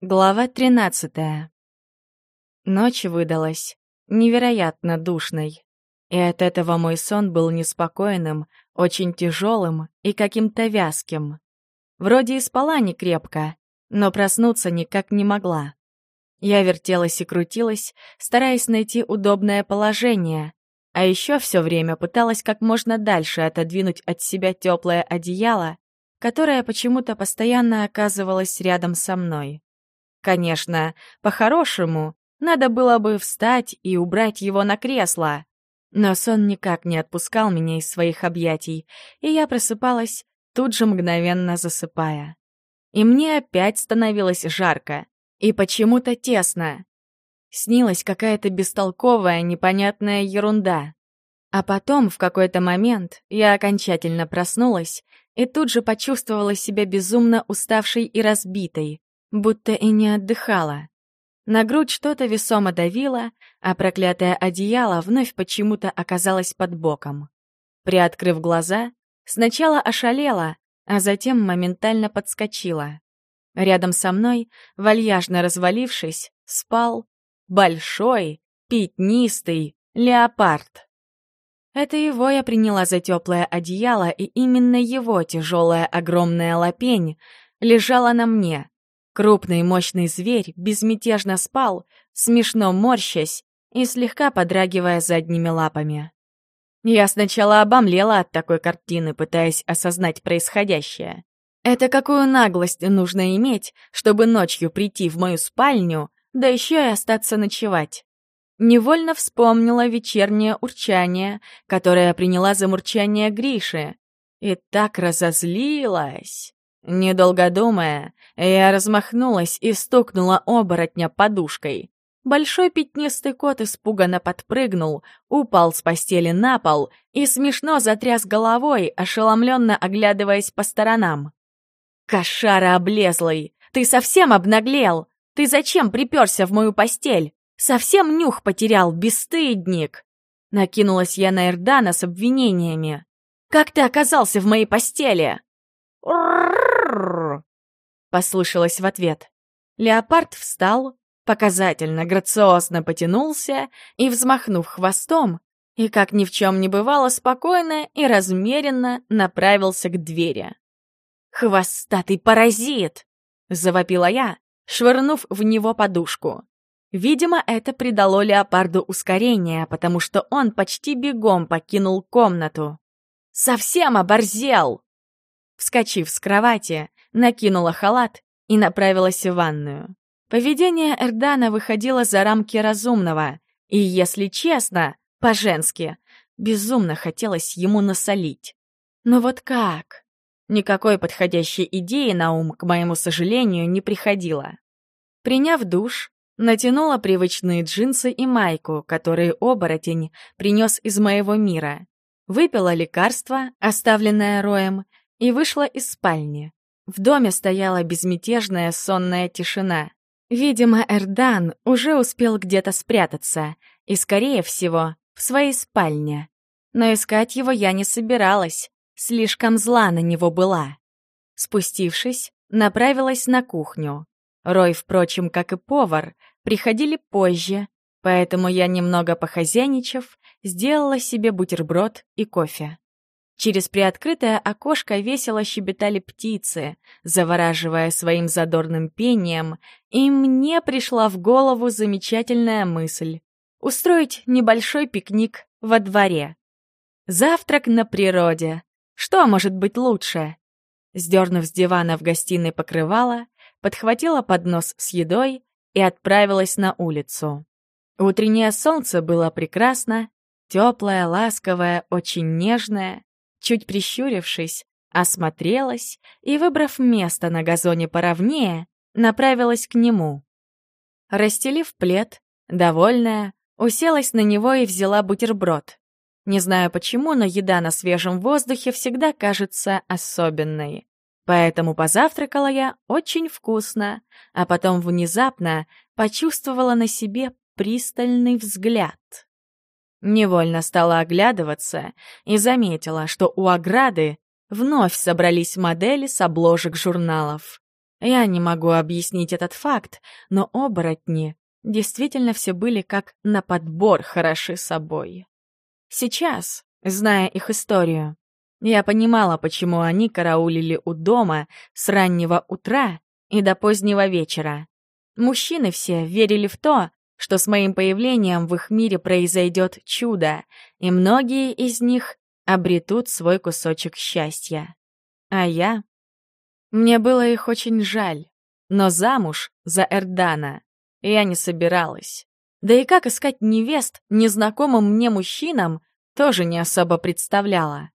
Глава тринадцатая. Ночь выдалась невероятно душной. И от этого мой сон был неспокойным, очень тяжелым и каким-то вязким. Вроде и спала не крепко, но проснуться никак не могла. Я вертелась и крутилась, стараясь найти удобное положение, а еще все время пыталась как можно дальше отодвинуть от себя теплое одеяло, которое почему-то постоянно оказывалось рядом со мной. Конечно, по-хорошему, надо было бы встать и убрать его на кресло. Но сон никак не отпускал меня из своих объятий, и я просыпалась, тут же мгновенно засыпая. И мне опять становилось жарко и почему-то тесно. Снилась какая-то бестолковая, непонятная ерунда. А потом, в какой-то момент, я окончательно проснулась и тут же почувствовала себя безумно уставшей и разбитой будто и не отдыхала. На грудь что-то весомо давило, а проклятое одеяло вновь почему-то оказалось под боком. Приоткрыв глаза, сначала ошалела, а затем моментально подскочила. Рядом со мной, вальяжно развалившись, спал большой, пятнистый леопард. Это его я приняла за теплое одеяло, и именно его тяжелая огромная лапень лежала на мне, Крупный мощный зверь безмятежно спал, смешно морщась и слегка подрагивая задними лапами. Я сначала обомлела от такой картины, пытаясь осознать происходящее. Это какую наглость нужно иметь, чтобы ночью прийти в мою спальню, да еще и остаться ночевать. Невольно вспомнила вечернее урчание, которое приняла за мурчание Гриши, и так разозлилась. Недолго думая, я размахнулась и стукнула оборотня подушкой. Большой пятнистый кот испуганно подпрыгнул, упал с постели на пол и смешно затряс головой, ошеломленно оглядываясь по сторонам. «Кошара облезлый! Ты совсем обнаглел! Ты зачем приперся в мою постель? Совсем нюх потерял, бесстыдник!» Накинулась я на Эрдана с обвинениями. «Как ты оказался в моей постели?» Послышалось в ответ. Леопард встал, показательно, грациозно потянулся и, взмахнув хвостом, и, как ни в чем не бывало, спокойно и размеренно направился к двери. «Хвостатый паразит!» — завопила я, швырнув в него подушку. Видимо, это придало леопарду ускорение, потому что он почти бегом покинул комнату. «Совсем оборзел!» Вскочив с кровати, накинула халат и направилась в ванную. Поведение Эрдана выходило за рамки разумного, и, если честно, по-женски, безумно хотелось ему насолить. Но вот как? Никакой подходящей идеи на ум, к моему сожалению, не приходило. Приняв душ, натянула привычные джинсы и майку, которые оборотень принес из моего мира. Выпила лекарство, оставленное Роем, и вышла из спальни. В доме стояла безмятежная сонная тишина. Видимо, Эрдан уже успел где-то спрятаться, и, скорее всего, в своей спальне. Но искать его я не собиралась, слишком зла на него была. Спустившись, направилась на кухню. Рой, впрочем, как и повар, приходили позже, поэтому я, немного похозяйничав, сделала себе бутерброд и кофе. Через приоткрытое окошко весело щебетали птицы, завораживая своим задорным пением, и мне пришла в голову замечательная мысль — устроить небольшой пикник во дворе. Завтрак на природе. Что может быть лучше? Сдернув с дивана в гостиной покрывало, подхватила поднос с едой и отправилась на улицу. Утреннее солнце было прекрасно, теплое, ласковое, очень нежное. Чуть прищурившись, осмотрелась и, выбрав место на газоне поровнее, направилась к нему. Расстелив плед, довольная, уселась на него и взяла бутерброд. Не знаю почему, но еда на свежем воздухе всегда кажется особенной. Поэтому позавтракала я очень вкусно, а потом внезапно почувствовала на себе пристальный взгляд. Невольно стала оглядываться и заметила, что у ограды вновь собрались модели с обложек журналов. Я не могу объяснить этот факт, но оборотни действительно все были как на подбор хороши собой. Сейчас, зная их историю, я понимала, почему они караулили у дома с раннего утра и до позднего вечера. Мужчины все верили в то, что с моим появлением в их мире произойдет чудо, и многие из них обретут свой кусочек счастья. А я мне было их очень жаль, но замуж за Эрдана я не собиралась. Да и как искать невест незнакомым мне мужчинам, тоже не особо представляла.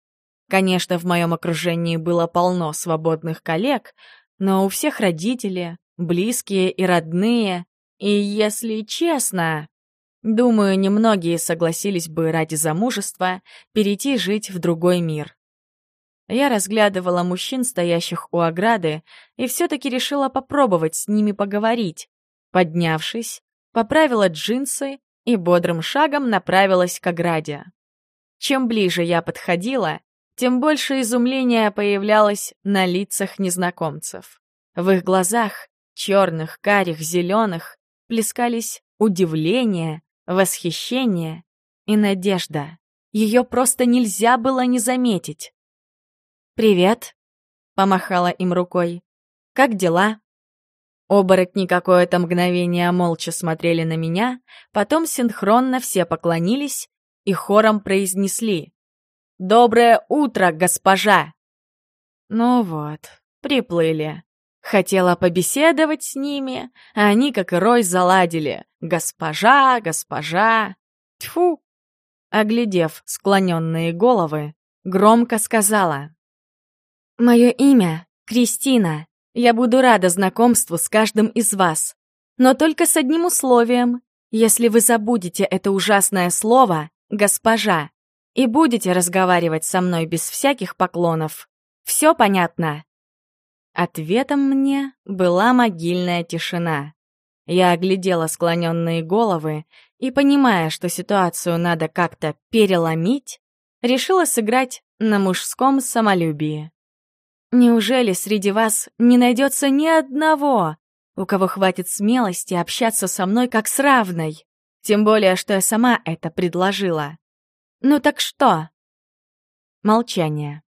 Конечно, в моем окружении было полно свободных коллег, но у всех родители, близкие и родные, и, если честно, думаю, немногие согласились бы ради замужества перейти жить в другой мир. Я разглядывала мужчин, стоящих у ограды, и все-таки решила попробовать с ними поговорить. Поднявшись, поправила джинсы и бодрым шагом направилась к ограде. Чем ближе я подходила, тем больше изумления появлялось на лицах незнакомцев. В их глазах, черных, карих, зеленых, плескались удивление, восхищение и надежда. Ее просто нельзя было не заметить. «Привет», — помахала им рукой. «Как дела?» Оборотни какое-то мгновение молча смотрели на меня, потом синхронно все поклонились и хором произнесли «Доброе утро, госпожа!» Ну вот, приплыли. Хотела побеседовать с ними, а они, как и рой, заладили. «Госпожа, госпожа!» Тьфу! Оглядев склоненные головы, громко сказала Мое имя — Кристина. Я буду рада знакомству с каждым из вас. Но только с одним условием. Если вы забудете это ужасное слово «госпожа» и будете разговаривать со мной без всяких поклонов. Все понятно?» Ответом мне была могильная тишина. Я оглядела склоненные головы и, понимая, что ситуацию надо как-то переломить, решила сыграть на мужском самолюбии. Неужели среди вас не найдется ни одного, у кого хватит смелости общаться со мной как с равной? Тем более, что я сама это предложила. Ну так что? Молчание.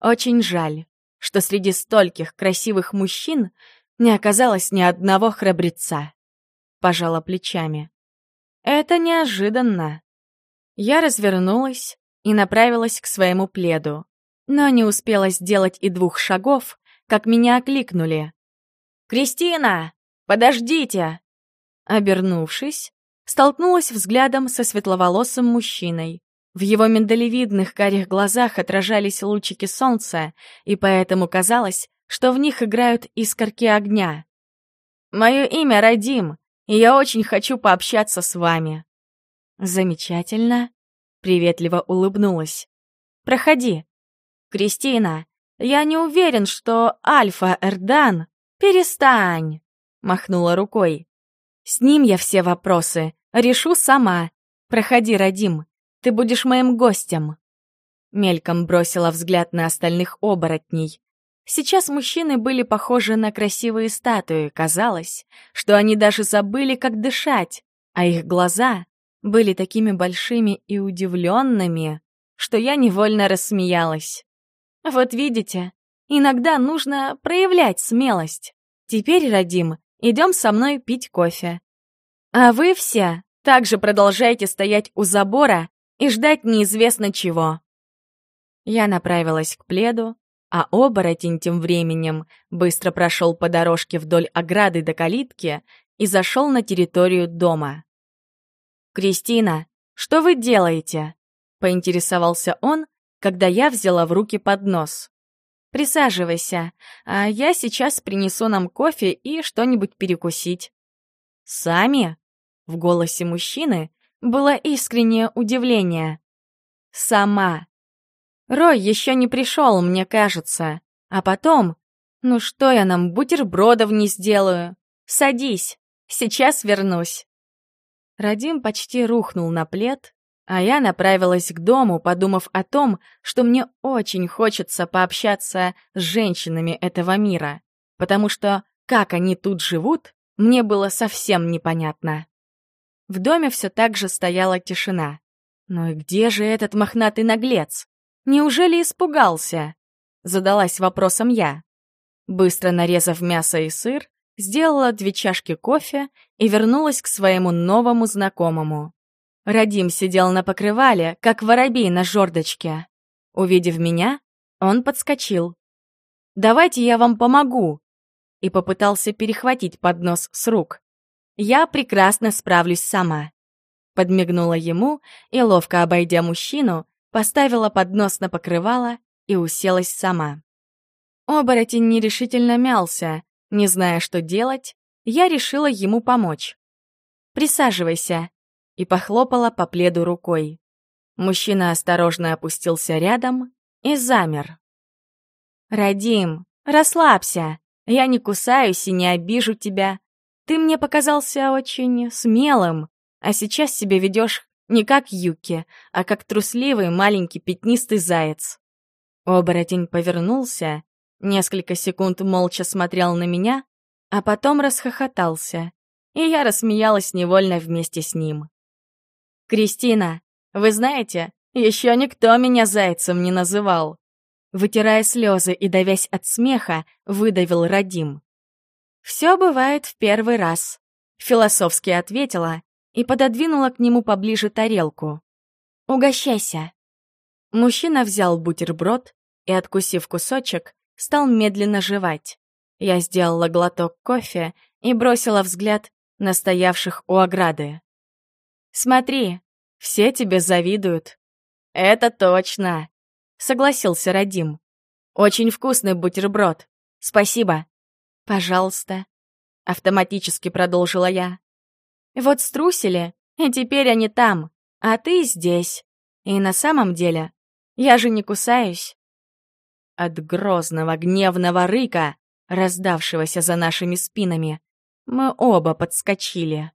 Очень жаль, что среди стольких красивых мужчин не оказалось ни одного храбреца. Пожала плечами. Это неожиданно. Я развернулась и направилась к своему пледу но не успела сделать и двух шагов, как меня окликнули. «Кристина! Подождите!» Обернувшись, столкнулась взглядом со светловолосым мужчиной. В его миндалевидных карих глазах отражались лучики солнца, и поэтому казалось, что в них играют искорки огня. «Мое имя Радим, и я очень хочу пообщаться с вами». «Замечательно», — приветливо улыбнулась. «Проходи, «Кристина, я не уверен, что Альфа Эрдан...» «Перестань!» — махнула рукой. «С ним я все вопросы решу сама. Проходи, Радим, ты будешь моим гостем». Мельком бросила взгляд на остальных оборотней. Сейчас мужчины были похожи на красивые статуи, казалось, что они даже забыли, как дышать, а их глаза были такими большими и удивленными, что я невольно рассмеялась. Вот видите, иногда нужно проявлять смелость. Теперь, Радим, идем со мной пить кофе. А вы все также продолжайте стоять у забора и ждать неизвестно чего. Я направилась к пледу, а оборотень тем временем быстро прошел по дорожке вдоль ограды до калитки и зашел на территорию дома. «Кристина, что вы делаете?» — поинтересовался он, когда я взяла в руки поднос. «Присаживайся, а я сейчас принесу нам кофе и что-нибудь перекусить». «Сами?» — в голосе мужчины было искреннее удивление. «Сама». Рой еще не пришел, мне кажется. А потом... Ну что я нам бутербродов не сделаю? Садись, сейчас вернусь. Радим почти рухнул на плед, а я направилась к дому, подумав о том, что мне очень хочется пообщаться с женщинами этого мира. потому что как они тут живут, мне было совсем непонятно. В доме все так же стояла тишина. Ну и где же этот мохнатый наглец? Неужели испугался? Задалась вопросом я. Быстро нарезав мясо и сыр, сделала две чашки кофе и вернулась к своему новому знакомому. Радим сидел на покрывале, как воробей на жердочке. Увидев меня, он подскочил. «Давайте я вам помогу!» и попытался перехватить поднос с рук. «Я прекрасно справлюсь сама!» Подмигнула ему и, ловко обойдя мужчину, поставила поднос на покрывало и уселась сама. Оборотень нерешительно мялся. Не зная, что делать, я решила ему помочь. «Присаживайся», и похлопала по пледу рукой. Мужчина осторожно опустился рядом и замер. «Радим, расслабься. Я не кусаюсь и не обижу тебя. Ты мне показался очень смелым, а сейчас себя ведешь не как Юки, а как трусливый маленький пятнистый заяц». Оборотень повернулся Несколько секунд молча смотрел на меня, а потом расхохотался, и я рассмеялась невольно вместе с ним. «Кристина, вы знаете, еще никто меня зайцем не называл!» Вытирая слезы и давясь от смеха, выдавил Радим. «Все бывает в первый раз», — философски ответила и пододвинула к нему поближе тарелку. «Угощайся». Мужчина взял бутерброд и, откусив кусочек, стал медленно жевать. Я сделала глоток кофе и бросила взгляд на стоявших у ограды. «Смотри, все тебе завидуют». «Это точно», — согласился Радим. «Очень вкусный бутерброд. Спасибо». «Пожалуйста», — автоматически продолжила я. «Вот струсили, и теперь они там, а ты здесь. И на самом деле, я же не кусаюсь. От грозного гневного рыка, раздавшегося за нашими спинами, мы оба подскочили.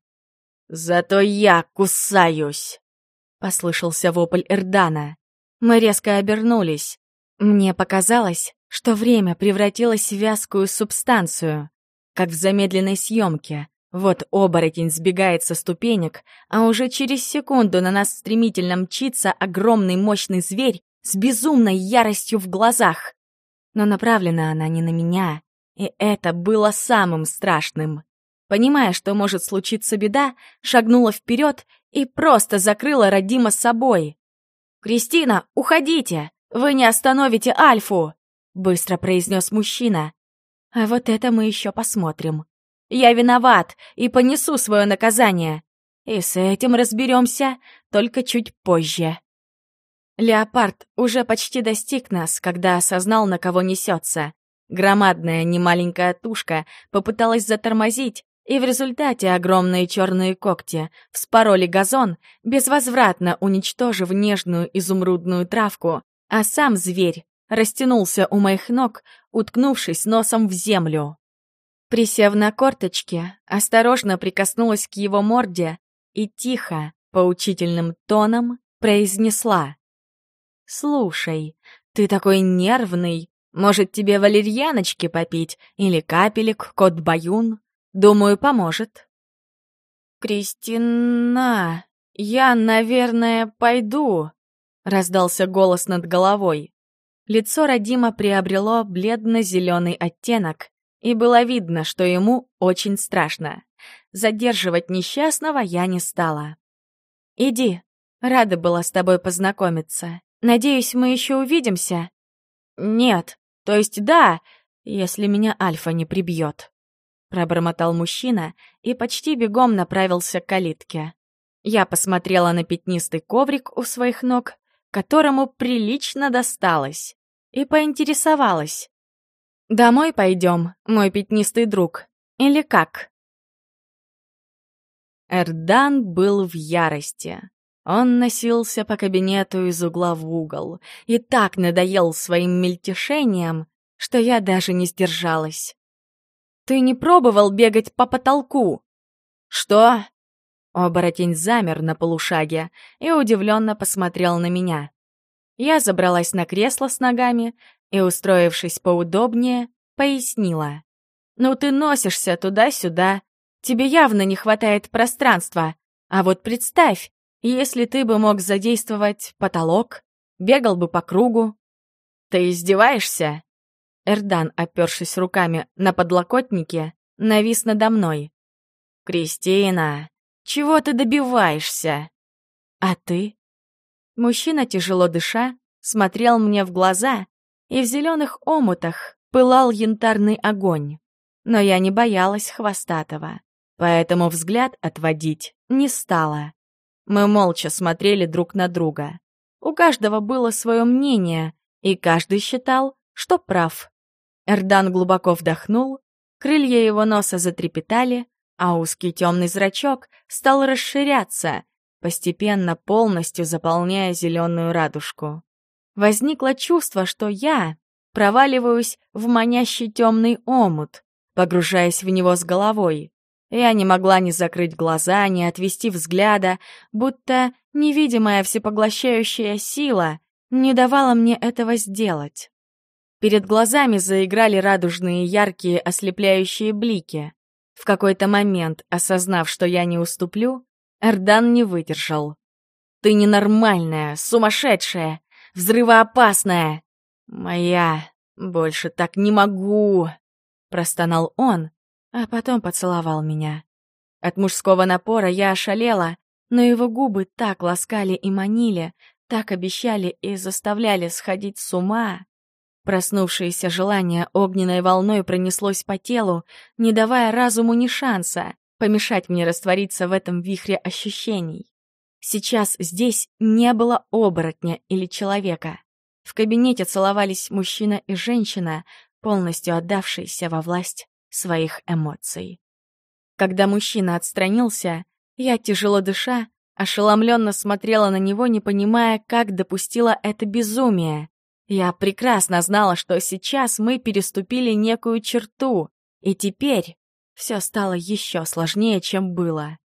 «Зато я кусаюсь!» — послышался вопль Эрдана. Мы резко обернулись. Мне показалось, что время превратилось в вязкую субстанцию, как в замедленной съемке. Вот оборотень сбегает со ступенек, а уже через секунду на нас стремительно мчится огромный мощный зверь с безумной яростью в глазах. Но направлена она не на меня, и это было самым страшным. Понимая, что может случиться беда, шагнула вперед и просто закрыла Родима собой. «Кристина, уходите! Вы не остановите Альфу!» — быстро произнес мужчина. «А вот это мы еще посмотрим. Я виноват и понесу свое наказание. И с этим разберемся только чуть позже». Леопард уже почти достиг нас, когда осознал, на кого несется. Громадная, немаленькая тушка попыталась затормозить, и в результате огромные черные когти вспороли газон, безвозвратно уничтожив нежную изумрудную травку, а сам зверь растянулся у моих ног, уткнувшись носом в землю. Присев на корточки, осторожно прикоснулась к его морде и тихо, поучительным тоном произнесла. «Слушай, ты такой нервный. Может, тебе валерьяночки попить или капелек, кот-баюн? Думаю, поможет». «Кристина, я, наверное, пойду», — раздался голос над головой. Лицо Родима приобрело бледно-зеленый оттенок, и было видно, что ему очень страшно. Задерживать несчастного я не стала. «Иди, рада была с тобой познакомиться. Надеюсь, мы еще увидимся? Нет, то есть да, если меня Альфа не прибьет. Пробормотал мужчина и почти бегом направился к калитке. Я посмотрела на пятнистый коврик у своих ног, которому прилично досталось, и поинтересовалась. «Домой пойдем, мой пятнистый друг, или как?» Эрдан был в ярости. Он носился по кабинету из угла в угол и так надоел своим мельтешением, что я даже не сдержалась. «Ты не пробовал бегать по потолку?» «Что?» Оборотень замер на полушаге и удивленно посмотрел на меня. Я забралась на кресло с ногами и, устроившись поудобнее, пояснила. Ну ты носишься туда-сюда. Тебе явно не хватает пространства. А вот представь, если ты бы мог задействовать потолок, бегал бы по кругу. Ты издеваешься? Эрдан, опершись руками на подлокотнике, навис надо мной. «Кристина, чего ты добиваешься?» «А ты?» Мужчина, тяжело дыша, смотрел мне в глаза, и в зеленых омутах пылал янтарный огонь. Но я не боялась хвостатого, поэтому взгляд отводить не стала. Мы молча смотрели друг на друга. У каждого было свое мнение, и каждый считал, что прав. Эрдан глубоко вдохнул, крылья его носа затрепетали, а узкий темный зрачок стал расширяться, постепенно полностью заполняя зеленую радужку. Возникло чувство, что я проваливаюсь в манящий темный омут, погружаясь в него с головой. Я не могла ни закрыть глаза, ни отвести взгляда, будто невидимая всепоглощающая сила не давала мне этого сделать. Перед глазами заиграли радужные яркие ослепляющие блики. В какой-то момент, осознав, что я не уступлю, Эрдан не выдержал. «Ты ненормальная, сумасшедшая, взрывоопасная!» «Моя, больше так не могу!» — простонал он, а потом поцеловал меня. От мужского напора я ошалела, но его губы так ласкали и манили, так обещали и заставляли сходить с ума. Проснувшееся желание огненной волной пронеслось по телу, не давая разуму ни шанса помешать мне раствориться в этом вихре ощущений. Сейчас здесь не было оборотня или человека. В кабинете целовались мужчина и женщина, полностью отдавшиеся во власть своих эмоций. Когда мужчина отстранился, я, тяжело дыша, ошеломленно смотрела на него, не понимая, как допустила это безумие. Я прекрасно знала, что сейчас мы переступили некую черту, и теперь все стало еще сложнее, чем было.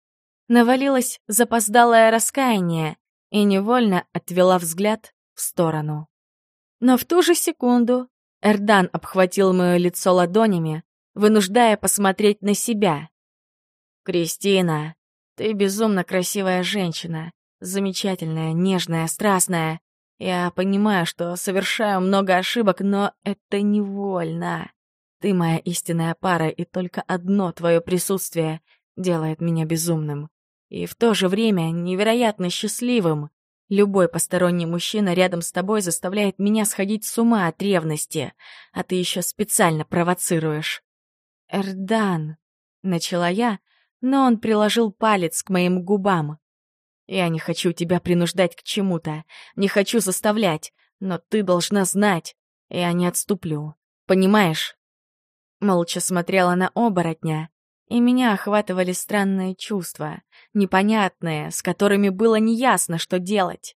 Навалилось запоздалое раскаяние и невольно отвела взгляд в сторону. Но в ту же секунду Эрдан обхватил мое лицо ладонями, вынуждая посмотреть на себя. «Кристина, ты безумно красивая женщина, замечательная, нежная, страстная. Я понимаю, что совершаю много ошибок, но это невольно. Ты моя истинная пара, и только одно твое присутствие делает меня безумным. И в то же время невероятно счастливым. Любой посторонний мужчина рядом с тобой заставляет меня сходить с ума от ревности, а ты еще специально провоцируешь. «Эрдан», — начала я, но он приложил палец к моим губам. Я не хочу тебя принуждать к чему-то, не хочу заставлять, но ты должна знать, я не отступлю. Понимаешь? Молча смотрела на оборотня, и меня охватывали странные чувства, непонятные, с которыми было неясно, что делать.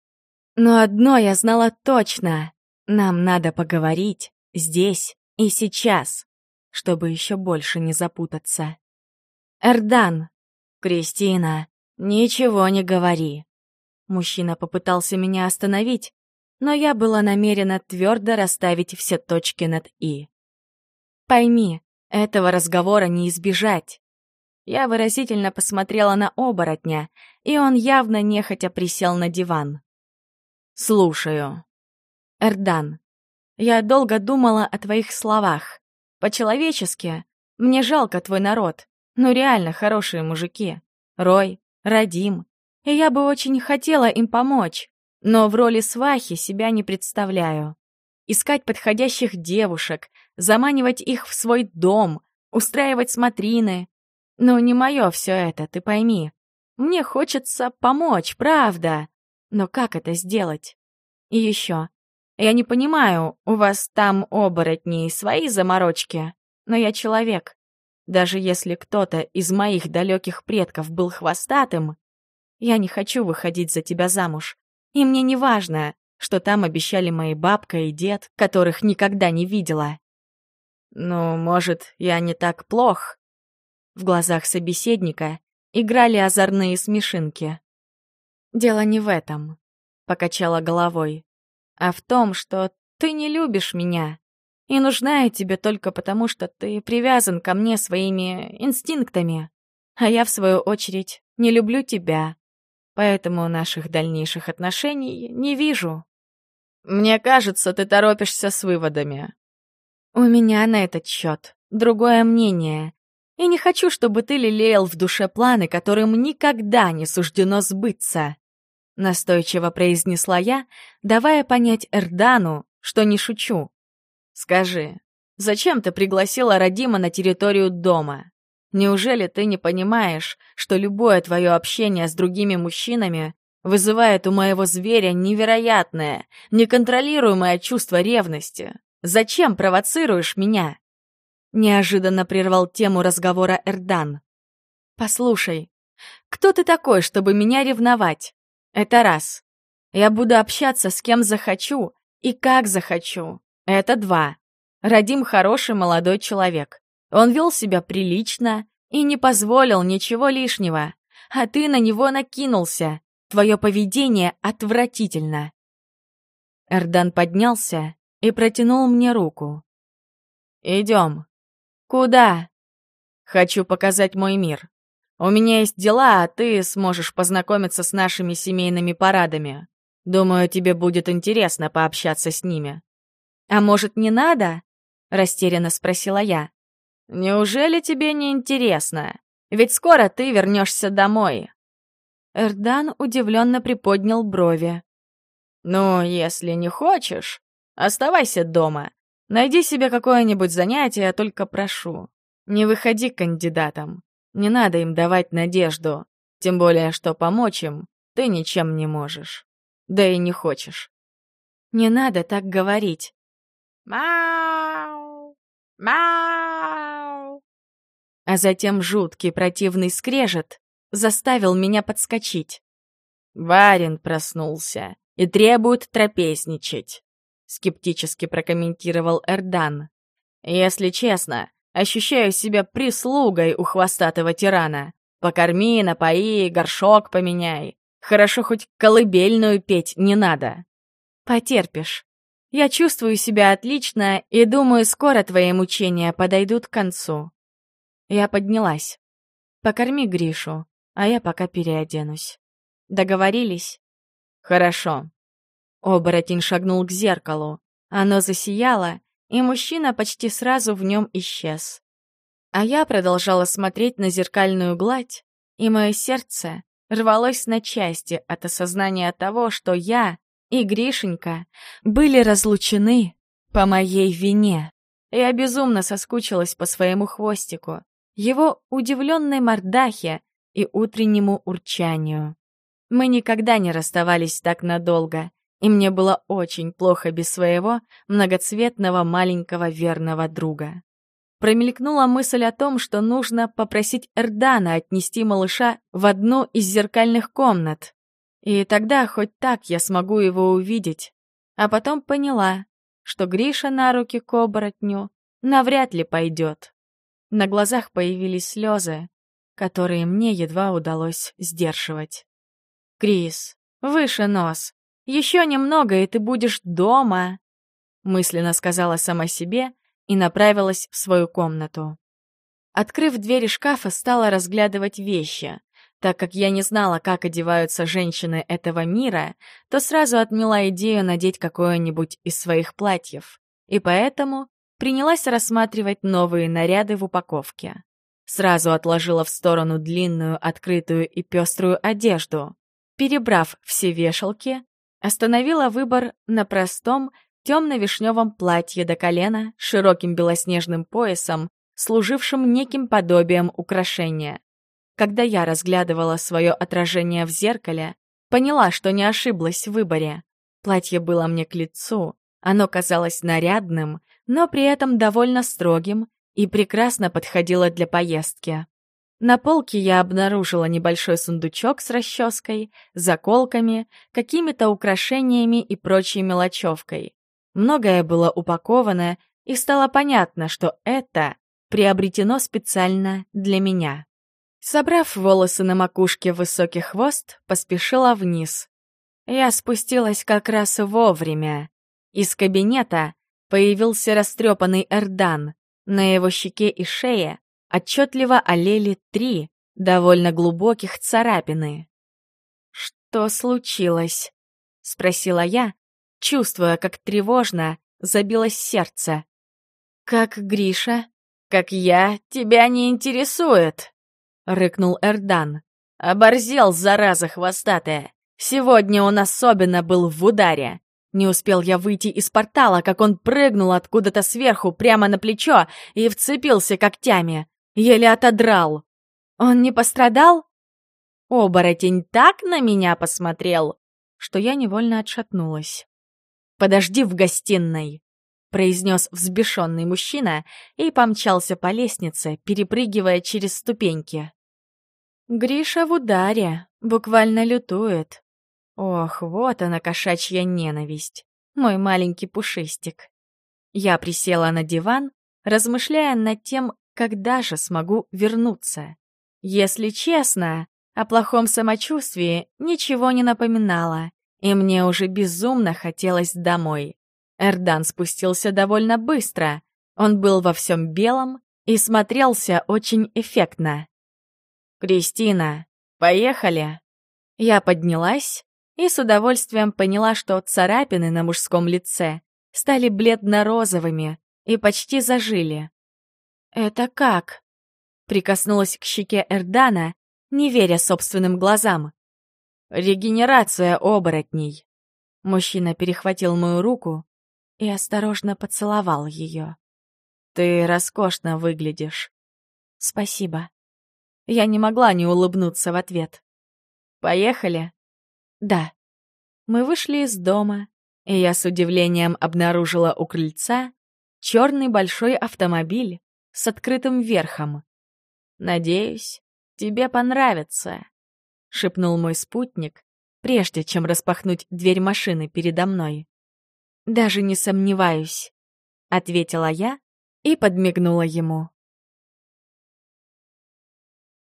Но одно я знала точно — нам надо поговорить здесь и сейчас, чтобы еще больше не запутаться. Эрдан, Кристина, «Ничего не говори». Мужчина попытался меня остановить, но я была намерена твердо расставить все точки над «и». «Пойми, этого разговора не избежать». Я выразительно посмотрела на оборотня, и он явно нехотя присел на диван. «Слушаю». «Эрдан, я долго думала о твоих словах. По-человечески, мне жалко твой народ, ну реально хорошие мужики. Рой, Радим. И я бы очень хотела им помочь, но в роли свахи себя не представляю. Искать подходящих девушек, заманивать их в свой дом, устраивать смотрины. Ну, не мое все это, ты пойми. Мне хочется помочь, правда. Но как это сделать? И еще. Я не понимаю, у вас там оборотни свои заморочки, но я человек. Даже если кто-то из моих далеких предков был хвостатым, я не хочу выходить за тебя замуж. И мне не важно, что там обещали мои бабка и дед, которых никогда не видела. Ну, может, я не так плох? В глазах собеседника играли озорные смешинки. Дело не в этом, покачала головой, а в том, что ты не любишь меня. И нужна я тебе только потому, что ты привязан ко мне своими инстинктами. А я, в свою очередь, не люблю тебя. Поэтому наших дальнейших отношений не вижу. Мне кажется, ты торопишься с выводами. У меня на этот счет другое мнение. И не хочу, чтобы ты лелеял в душе планы, которым никогда не суждено сбыться. Настойчиво произнесла я, давая понять Эрдану, что не шучу. Скажи, зачем ты пригласила Радима на территорию дома? Неужели ты не понимаешь, что любое твое общение с другими мужчинами вызывает у моего зверя невероятное, неконтролируемое чувство ревности? Зачем провоцируешь меня?» Неожиданно прервал тему разговора Эрдан. «Послушай, кто ты такой, чтобы меня ревновать? Это раз. Я буду общаться с кем захочу и как захочу. Это два. Радим хороший молодой человек. Он вел себя прилично и не позволил ничего лишнего. А ты на него накинулся. Твое поведение отвратительно. Эрдан поднялся и протянул мне руку. «Идем». «Куда?» «Хочу показать мой мир. У меня есть дела, а ты сможешь познакомиться с нашими семейными парадами. Думаю, тебе будет интересно пообщаться с ними». «А может, не надо?» — растерянно спросила я. «Неужели тебе не интересно? Ведь скоро ты вернешься домой». Эрдан удивленно приподнял брови. «Ну, если не хочешь, оставайся дома. Найди себе какое-нибудь занятие, только прошу. Не выходи к кандидатам. Не надо им давать надежду. Тем более, что помочь им ты ничем не можешь. Да и не хочешь». «Не надо так говорить». «Мау! Мау!» А затем жуткий противный скрежет заставил меня подскочить. Варин проснулся и требует трапезничать, скептически прокомментировал Эрдан. Если честно, ощущаю себя прислугой у хвостатого тирана. Покорми, напои, горшок поменяй. Хорошо хоть колыбельную петь не надо. Потерпишь. Я чувствую себя отлично и думаю, скоро твои мучения подойдут к концу. Я поднялась. Покорми Гришу а я пока переоденусь. Договорились? Хорошо. Оборотень шагнул к зеркалу. Оно засияло, и мужчина почти сразу в нем исчез. А я продолжала смотреть на зеркальную гладь, и мое сердце рвалось на части от осознания того, что я и Гришенька были разлучены по моей вине. Я безумно соскучилась по своему хвостику, его удивленной мордахе и утреннему урчанию. Мы никогда не расставались так надолго, и мне было очень плохо без своего многоцветного маленького верного друга. Промелькнула мысль о том, что нужно попросить Эрдана отнести малыша в одну из зеркальных комнат. И тогда хоть так я смогу его увидеть. А потом поняла, что Гриша на руки к оборотню навряд ли пойдет. На глазах появились слезы, которые мне едва удалось сдерживать. «Крис, выше нос! Еще немного, и ты будешь дома!» мысленно сказала сама себе и направилась в свою комнату. Открыв двери шкафа, стала разглядывать вещи. Так как я не знала, как одеваются женщины этого мира, то сразу отмела идею надеть какое-нибудь из своих платьев. И поэтому принялась рассматривать новые наряды в упаковке. Сразу отложила в сторону длинную, открытую и пеструю одежду. Перебрав все вешалки, остановила выбор на простом темно-вишневом платье до колена с широким белоснежным поясом, служившим неким подобием украшения. Когда я разглядывала свое отражение в зеркале, поняла, что не ошиблась в выборе. Платье было мне к лицу, оно казалось нарядным, но при этом довольно строгим и прекрасно подходила для поездки. На полке я обнаружила небольшой сундучок с расческой, заколками, какими-то украшениями и прочей мелочевкой. Многое было упаковано, и стало понятно, что это приобретено специально для меня. Собрав волосы на макушке в высокий хвост, поспешила вниз. Я спустилась как раз вовремя. Из кабинета появился растрепанный Эрдан. На его щеке и шее отчетливо олели три довольно глубоких царапины. «Что случилось?» — спросила я, чувствуя, как тревожно забилось сердце. «Как Гриша?» «Как я, тебя не интересует!» — рыкнул Эрдан. «Оборзел, зараза хвостатая! Сегодня он особенно был в ударе. Не успел я выйти из портала, как он прыгнул откуда-то сверху прямо на плечо и вцепился когтями. Еле отодрал. Он не пострадал? Оборотень так на меня посмотрел, что я невольно отшатнулась. «Подожди в гостиной», — произнес взбешенный мужчина и помчался по лестнице, перепрыгивая через ступеньки. Гриша в ударе, буквально лютует. Ох, вот она, кошачья ненависть. Мой маленький пушистик. Я присела на диван, размышляя над тем, когда же смогу вернуться. Если честно, о плохом самочувствии ничего не напоминало, и мне уже безумно хотелось домой. Эрдан спустился довольно быстро. Он был во всем белом и смотрелся очень эффектно. «Кристина, поехали!» Я поднялась и с удовольствием поняла, что царапины на мужском лице стали бледно-розовыми и почти зажили. «Это как?» Прикоснулась к щеке Эрдана, не веря собственным глазам. «Регенерация оборотней!» Мужчина перехватил мою руку и осторожно поцеловал ее. «Ты роскошно выглядишь». «Спасибо». Я не могла не улыбнуться в ответ. «Поехали?» «Да». Мы вышли из дома, и я с удивлением обнаружила у крыльца черный большой автомобиль с открытым верхом. «Надеюсь, тебе понравится», — шепнул мой спутник, прежде чем распахнуть дверь машины передо мной. «Даже не сомневаюсь», — ответила я и подмигнула ему.